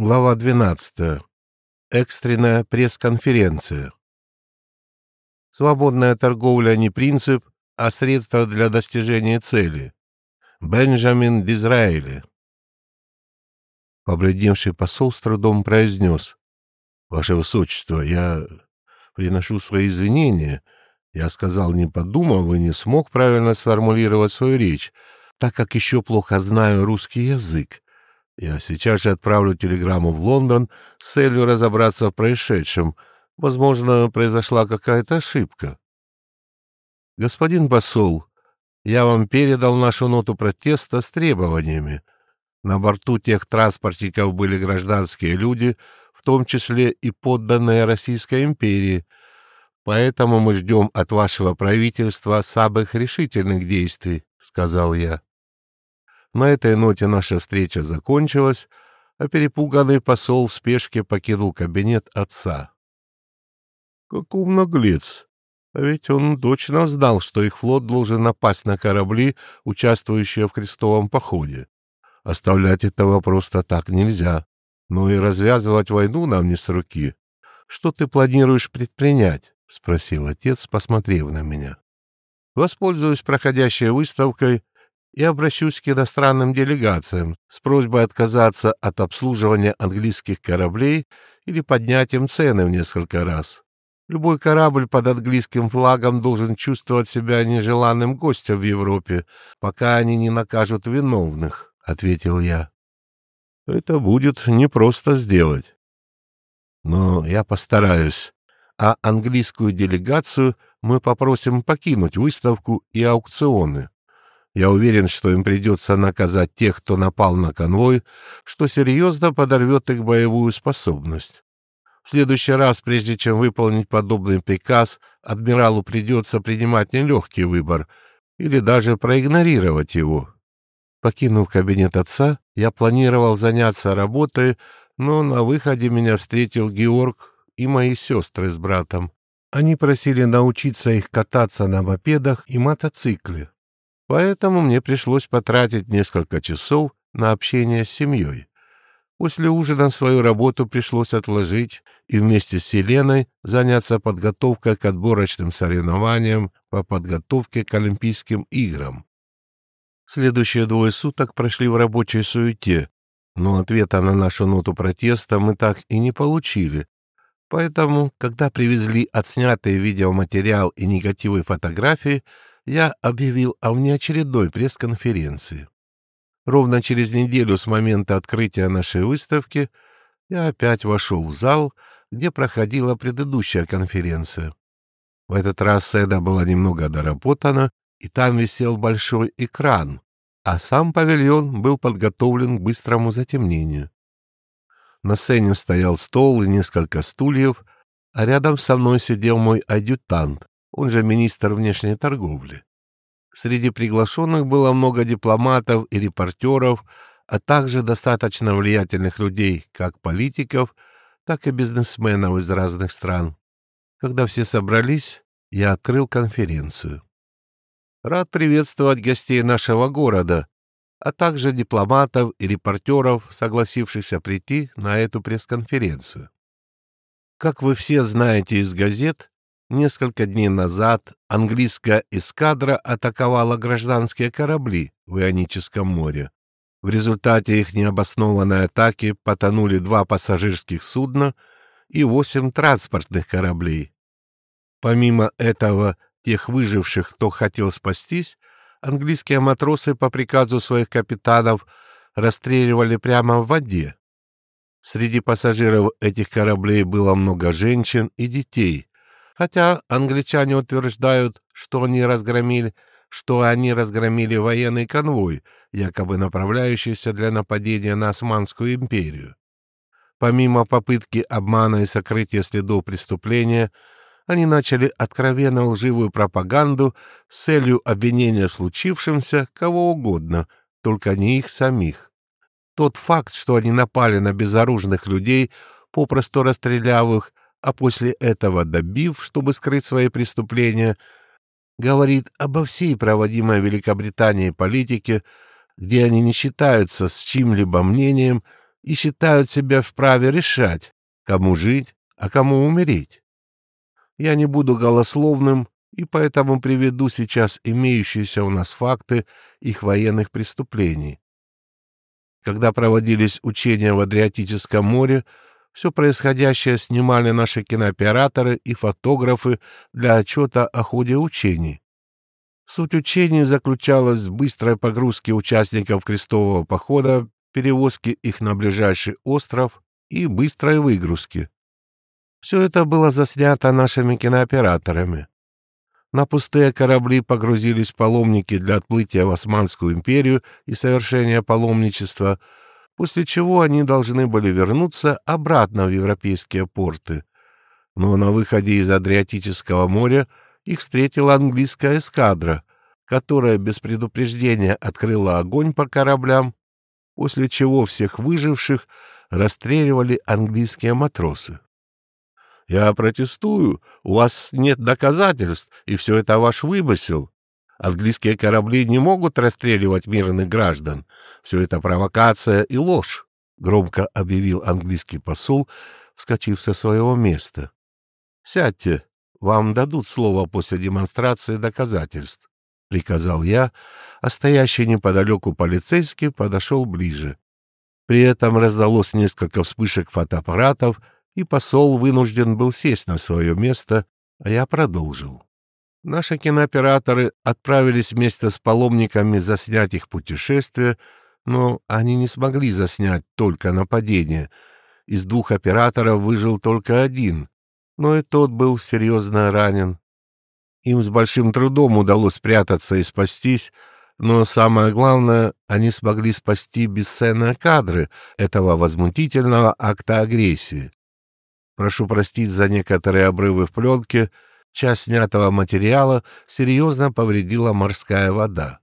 Глава 12. Экстренная пресс-конференция. Свободная торговля не принцип, а средство для достижения цели. Бенджамин Дизраэли. Побледневший посол с трудом произнес. «Ваше Высочество, я приношу свои извинения. Я сказал, не подумав и не смог правильно сформулировать свою речь, так как еще плохо знаю русский язык. Я сейчас же отправлю телеграмму в Лондон с целью разобраться в происшедшем. Возможно, произошла какая-то ошибка. Господин посол, я вам передал нашу ноту протеста с требованиями. На борту тех транспортников были гражданские люди, в том числе и подданные Российской империи. Поэтому мы ждем от вашего правительства самых решительных действий, — сказал я. На этой ноте наша встреча закончилась, а перепуганный посол в спешке покинул кабинет отца. Каков наглец! А ведь он точно знал, что их флот должен напасть на корабли, участвующие в крестовом походе. Оставлять этого просто так нельзя. Но и развязывать войну нам не с руки. Что ты планируешь предпринять? — спросил отец, посмотрев на меня. Воспользуюсь проходящей выставкой и обращусь к иностранным делегациям с просьбой отказаться от обслуживания английских кораблей или поднять им цены в несколько раз. Любой корабль под английским флагом должен чувствовать себя нежеланным гостем в Европе, пока они не накажут виновных, — ответил я. Это будет непросто сделать. Но я постараюсь. А английскую делегацию мы попросим покинуть выставку и аукционы. Я уверен, что им придется наказать тех, кто напал на конвой, что серьезно подорвет их боевую способность. В следующий раз, прежде чем выполнить подобный приказ, адмиралу придется принимать нелегкий выбор или даже проигнорировать его. Покинув кабинет отца, я планировал заняться работой, но на выходе меня встретил Георг и мои сестры с братом. Они просили научиться их кататься на мопедах и мотоцикле. Поэтому мне пришлось потратить несколько часов на общение с семьей. После ужина свою работу пришлось отложить и вместе с Еленой заняться подготовкой к отборочным соревнованиям по подготовке к Олимпийским играм. Следующие двое суток прошли в рабочей суете, но ответа на нашу ноту протеста мы так и не получили. Поэтому, когда привезли отснятый видеоматериал и негативы фотографии, я объявил о внеочередной пресс-конференции. Ровно через неделю с момента открытия нашей выставки я опять вошел в зал, где проходила предыдущая конференция. В этот раз седа была немного доработана, и там висел большой экран, а сам павильон был подготовлен к быстрому затемнению. На сцене стоял стол и несколько стульев, а рядом со мной сидел мой адъютант, он же министр внешней торговли. Среди приглашенных было много дипломатов и репортеров, а также достаточно влиятельных людей, как политиков, так и бизнесменов из разных стран. Когда все собрались, я открыл конференцию. Рад приветствовать гостей нашего города, а также дипломатов и репортеров, согласившихся прийти на эту пресс-конференцию. Как вы все знаете из газет, Несколько дней назад английская эскадра атаковала гражданские корабли в Ионическом море. В результате их необоснованной атаки потонули два пассажирских судна и восемь транспортных кораблей. Помимо этого, тех выживших, кто хотел спастись, английские матросы по приказу своих капитанов расстреливали прямо в воде. Среди пассажиров этих кораблей было много женщин и детей, Хотя англичане утверждают, что они разгромили, что они разгромили военный конвой, якобы направляющийся для нападения на Османскую империю. Помимо попытки обмана и сокрытия следов преступления, они начали откровенно лживую пропаганду с целью обвинения в случившемся кого угодно, только не их самих. Тот факт, что они напали на безоружных людей, попросту расстреляв их, а после этого добив, чтобы скрыть свои преступления, говорит обо всей проводимой Великобританией политике, где они не считаются с чьим-либо мнением, и считают себя вправе решать, кому жить, а кому умереть. Я не буду голословным и поэтому приведу сейчас имеющиеся у нас факты их военных преступлений. Когда проводились учения в Адриатическом море, все происходящее снимали наши кинооператоры и фотографы для отчета о ходе учений. Суть учений заключалась в быстрой погрузке участников крестового похода, перевозке их на ближайший остров и быстрой выгрузке. Все это было заснято нашими кинооператорами. На пустые корабли погрузились паломники для отплытия в Османскую империю и совершения паломничества, после чего они должны были вернуться обратно в европейские порты. Но на выходе из Адриатического моря их встретила английская эскадра, которая без предупреждения открыла огонь по кораблям, после чего всех выживших расстреливали английские матросы. Я протестую. У вас нет доказательств, и все это ваш вымысел. Английские корабли не могут расстреливать мирных граждан. Все это провокация и ложь, — громко объявил английский посол, вскочив со своего места. — Сядьте, вам дадут слово после демонстрации доказательств, — приказал я, а стоящий неподалеку полицейский подошел ближе. При этом раздалось несколько вспышек фотоаппаратов — и посол вынужден был сесть на свое место, а я продолжил. Наши кинооператоры отправились вместе с паломниками заснять их путешествие, но они не смогли заснять только нападение. Из двух операторов выжил только один, но и тот был серьезно ранен. Им с большим трудом удалось спрятаться и спастись, но самое главное, они смогли спасти бесценные кадры этого возмутительного акта агрессии. Прошу простить за некоторые обрывы в пленке. Часть снятого материала серьезно повредила морская вода.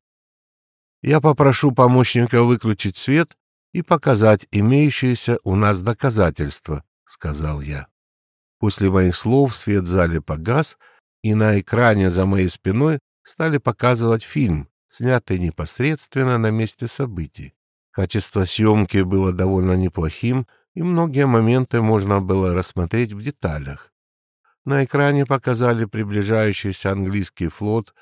Я попрошу помощника выключить свет и показать имеющиеся у нас доказательства, — сказал я. После моих слов свет в зале погас, и на экране за моей спиной стали показывать фильм, снятый непосредственно на месте событий. Качество съемки было довольно неплохим, и многие моменты можно было рассмотреть в деталях. На экране показали приближающийся английский флот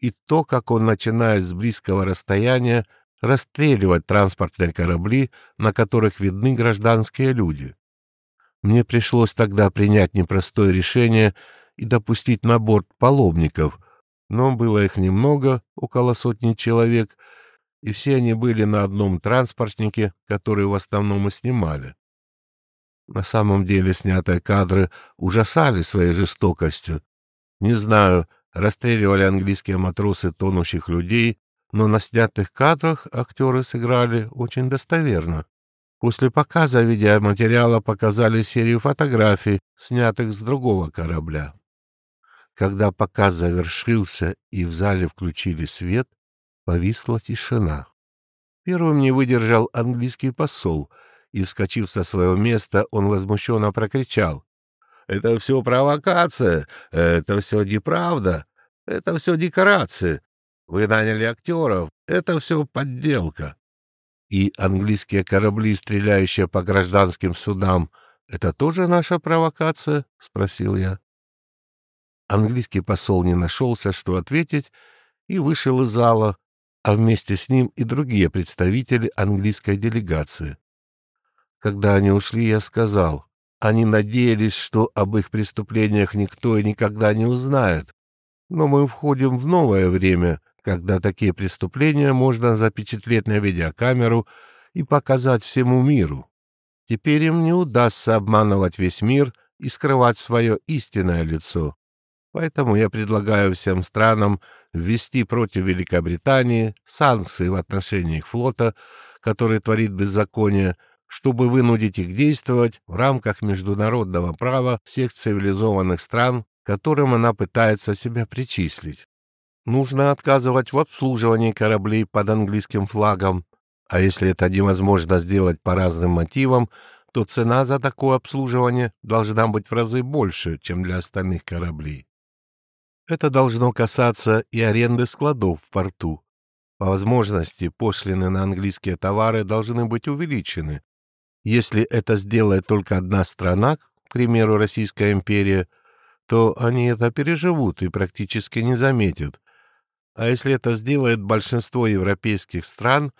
и то, как он начинает с близкого расстояния расстреливать транспортные корабли, на которых видны гражданские люди. Мне пришлось тогда принять непростое решение и допустить на борт паломников, но было их немного, около сотни человек, и все они были на одном транспортнике, который в основном и снимали. На самом деле снятые кадры ужасали своей жестокостью. Не знаю, расстреливали английские матросы тонущих людей, но на снятых кадрах актеры сыграли очень достоверно. После показа видеоматериала показали серию фотографий, снятых с другого корабля. Когда показ завершился и в зале включили свет, повисла тишина. Первым не выдержал английский посол — и, вскочив со своего места, он возмущенно прокричал. «Это все провокация, это все неправда, это все декорации. Вы наняли актеров, это все подделка». «И английские корабли, стреляющие по гражданским судам, это тоже наша провокация?» — спросил я. Английский посол не нашелся, что ответить, и вышел из зала, а вместе с ним и другие представители английской делегации. Когда они ушли, я сказал, они надеялись, что об их преступлениях никто и никогда не узнает. Но мы входим в новое время, когда такие преступления можно запечатлеть на видеокамеру и показать всему миру. Теперь им не удастся обманывать весь мир и скрывать свое истинное лицо. Поэтому я предлагаю всем странам ввести против Великобритании санкции в отношении их флота, который творит беззаконие, чтобы вынудить их действовать в рамках международного права всех цивилизованных стран, которым она пытается себя причислить. Нужно отказывать в обслуживании кораблей под английским флагом, а если это невозможно сделать по разным мотивам, то цена за такое обслуживание должна быть в разы больше, чем для остальных кораблей. Это должно касаться и аренды складов в порту. По возможности пошлины на английские товары должны быть увеличены, Если это сделает только одна страна, к примеру, Российская империя, то они это переживут и практически не заметят. А если это сделает большинство европейских стран,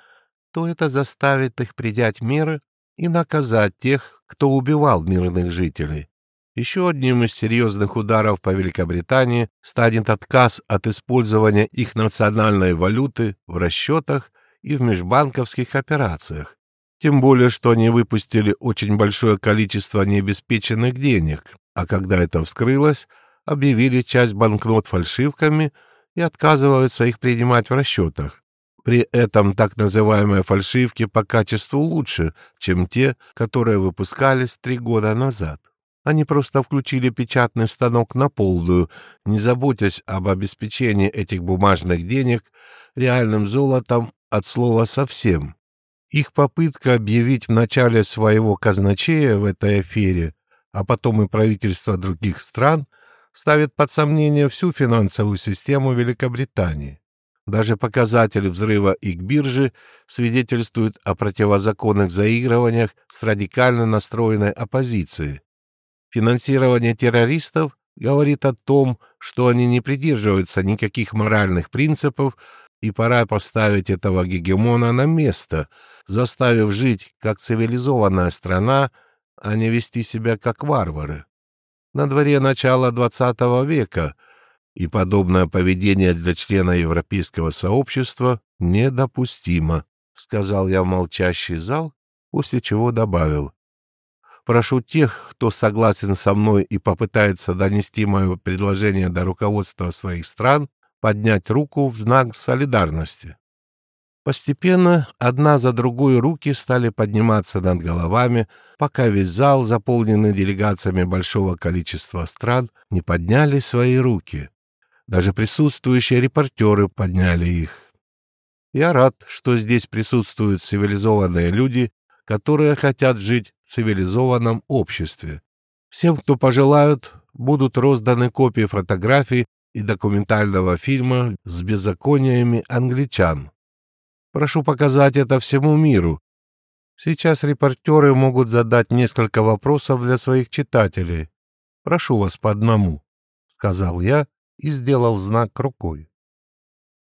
то это заставит их принять меры и наказать тех, кто убивал мирных жителей. Еще одним из серьезных ударов по Великобритании станет отказ от использования их национальной валюты в расчетах и в межбанковских операциях. Тем более, что они выпустили очень большое количество необеспеченных денег, а когда это вскрылось, объявили часть банкнот фальшивками и отказываются их принимать в расчетах. При этом так называемые фальшивки по качеству лучше, чем те, которые выпускались три года назад. Они просто включили печатный станок на полную, не заботясь об обеспечении этих бумажных денег реальным золотом от слова «совсем». Их попытка объявить в начале своего казначея в этой афере, а потом и правительства других стран, ставит под сомнение всю финансовую систему Великобритании. Даже показатели взрыва их биржи свидетельствуют о противозаконных заигрываниях с радикально настроенной оппозицией. Финансирование террористов говорит о том, что они не придерживаются никаких моральных принципов, и пора поставить этого гегемона на место, заставив жить как цивилизованная страна, а не вести себя как варвары. На дворе начала XX века, и подобное поведение для члена европейского сообщества недопустимо, сказал я в молчащий зал, после чего добавил. Прошу тех, кто согласен со мной и попытается донести мое предложение до руководства своих стран, поднять руку в знак солидарности. Постепенно одна за другой руки стали подниматься над головами, пока весь зал, заполненный делегациями большого количества стран, не подняли свои руки. Даже присутствующие репортеры подняли их. Я рад, что здесь присутствуют цивилизованные люди, которые хотят жить в цивилизованном обществе. Всем, кто пожелают, будут розданы копии фотографий и документального фильма с беззакониями англичан. Прошу показать это всему миру. Сейчас репортеры могут задать несколько вопросов для своих читателей. Прошу вас по одному, — сказал я и сделал знак рукой.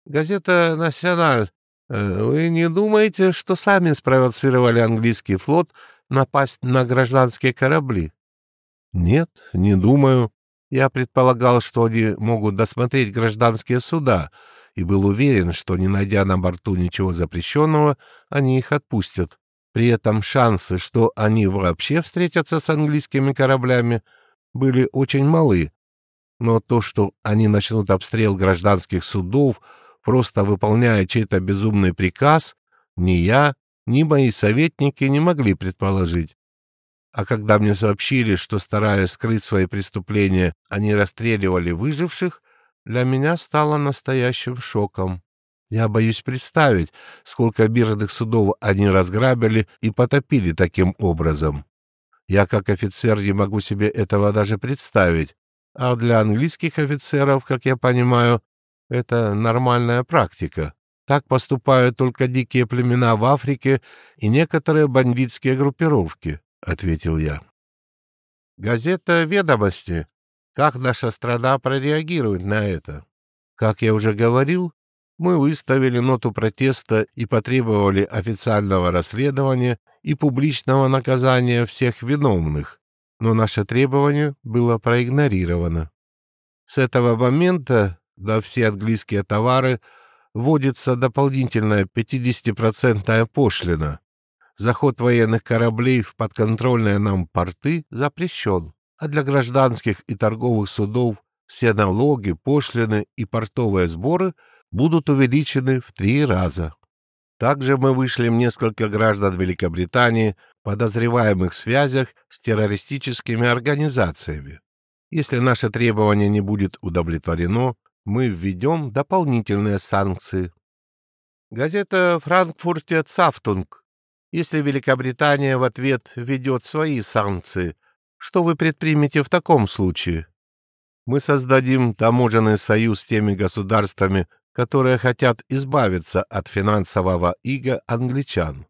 Газета «Националь» Э, вы не думаете, что сами спровоцировали английский флот напасть на гражданские корабли? Нет, не думаю. Я предполагал, что они могут досмотреть гражданские суда, и был уверен, что, не найдя на борту ничего запрещенного, они их отпустят. При этом шансы, что они вообще встретятся с английскими кораблями, были очень малы. Но то, что они начнут обстрел гражданских судов, просто выполняя чей-то безумный приказ, ни я, ни мои советники не могли предположить. А когда мне сообщили, что, стараясь скрыть свои преступления, они расстреливали выживших, для меня стало настоящим шоком. Я боюсь представить, сколько биржных судов они разграбили и потопили таким образом. Я, как офицер, не могу себе этого даже представить. А для английских офицеров, как я понимаю, это нормальная практика. Так поступают только дикие племена в Африке и некоторые бандитские группировки, — ответил я. Газета «Ведомости». Как наша страна прореагирует на это? Как я уже говорил, мы выставили ноту протеста и потребовали официального расследования и публичного наказания всех виновных, но наше требование было проигнорировано. С этого момента на все английские товары вводится дополнительная 50-процентная пошлина. Заход военных кораблей в подконтрольные нам порты запрещен, а для гражданских и торговых судов все налоги, пошлины и портовые сборы будут увеличены в три раза. Также мы вышли несколько граждан Великобритании, подозреваемых в связях с террористическими организациями. Если наше требование не будет удовлетворено, мы введем дополнительные санкции. Газета «Франкфурте Цафтунг». Если Великобритания в ответ введет свои санкции, что вы предпримете в таком случае? Мы создадим таможенный союз с теми государствами, которые хотят избавиться от финансового ига англичан.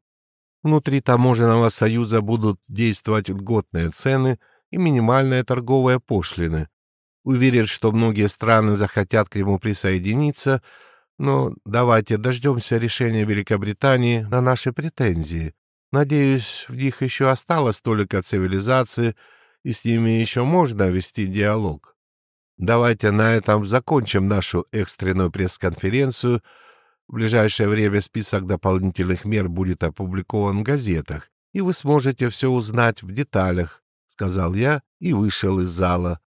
Внутри таможенного союза будут действовать льготные цены и минимальные торговые пошлины. Уверен, что многие страны захотят к нему присоединиться, но давайте дождемся решения Великобритании на наши претензии. Надеюсь, в них еще осталось столько цивилизации, и с ними еще можно вести диалог. Давайте на этом закончим нашу экстренную пресс-конференцию. В ближайшее время список дополнительных мер будет опубликован в газетах, и вы сможете все узнать в деталях, — сказал я и вышел из зала.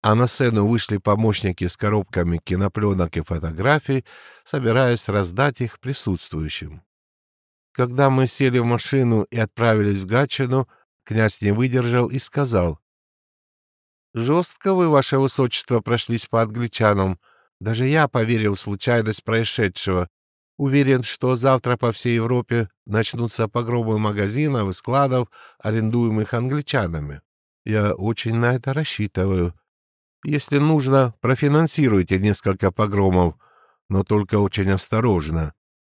А на сцену вышли помощники с коробками кинопленок и фотографий, собираясь раздать их присутствующим. Когда мы сели в машину и отправились в Гатчину, князь не выдержал и сказал, «Жестко вы, ваше высочество, прошлись по англичанам. Даже я поверил в случайность происшедшего. Уверен, что завтра по всей Европе начнутся погромы магазинов и складов, арендуемых англичанами. Я очень на это рассчитываю. Если нужно, профинансируйте несколько погромов, но только очень осторожно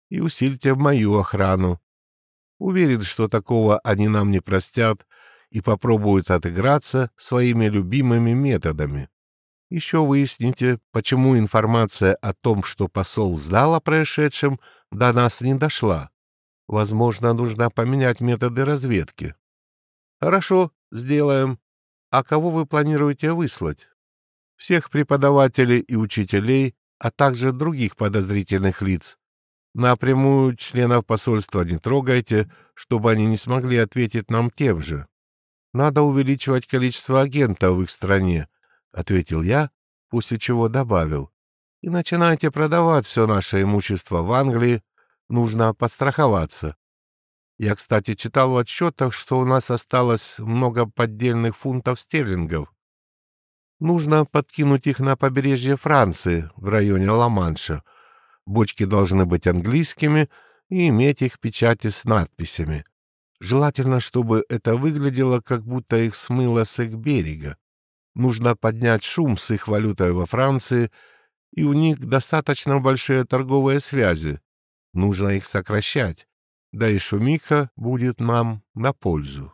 и усильте мою охрану. Уверен, что такого они нам не простят и попробуют отыграться своими любимыми методами. Еще выясните, почему информация о том, что посол знал о происшедшем, до нас не дошла. Возможно, нужно поменять методы разведки. Хорошо, сделаем. А кого вы планируете выслать? Всех преподавателей и учителей, а также других подозрительных лиц. Напрямую членов посольства не трогайте, чтобы они не смогли ответить нам тем же. Надо увеличивать количество агентов в их стране, — ответил я, после чего добавил. И начинайте продавать все наше имущество в Англии. Нужно подстраховаться. Я, кстати, читал в отчетах, что у нас осталось много поддельных фунтов стерлингов. Нужно подкинуть их на побережье Франции, в районе Ла-Манша, — Бочки должны быть английскими и иметь их печати с надписями. Желательно, чтобы это выглядело, как будто их смыло с их берега. Нужно поднять шум с их валютой во Франции, и у них достаточно большие торговые связи. Нужно их сокращать, да и шумиха будет нам на пользу.